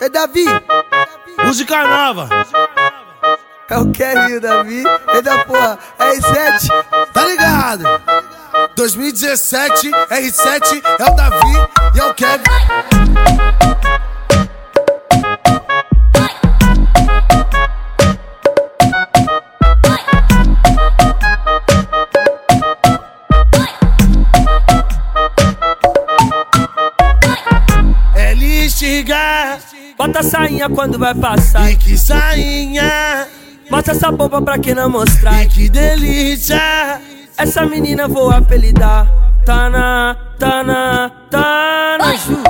É Davi, Música nova, é o Kelly, o Davi. É da porra, é R7. tá ligado? 2017, R7 é o Davi e é o Kevin. É listigar, Bota a sainha quando vai passar. e que sainha, Mostra essa bomba pra quem não mostrar. e que delícia. Essa menina vou apelidar. Tá na, tá na, tá na ju,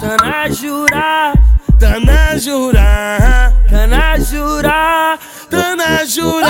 tá na jura, Tá na jura, tá na jura. tá na jura.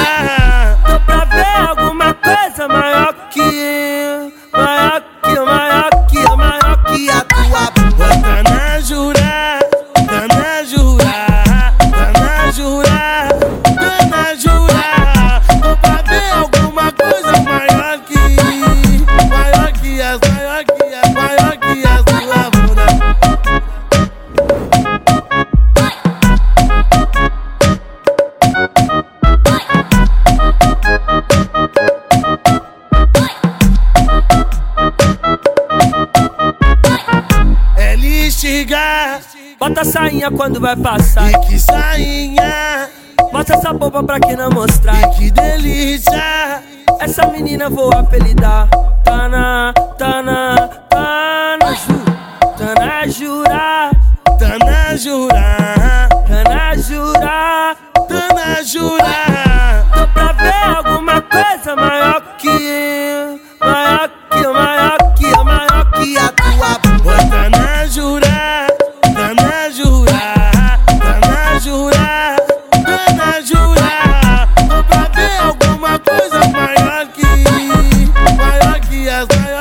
Bota a sainha quando vai passar. e que sainha, Mostra essa bomba pra quem não mostrar. e que delícia. Essa menina vou apelidar. Tá na, tá na, tá na ju, tá na jura, Tá na jura, tá na jura. tá na jura. last night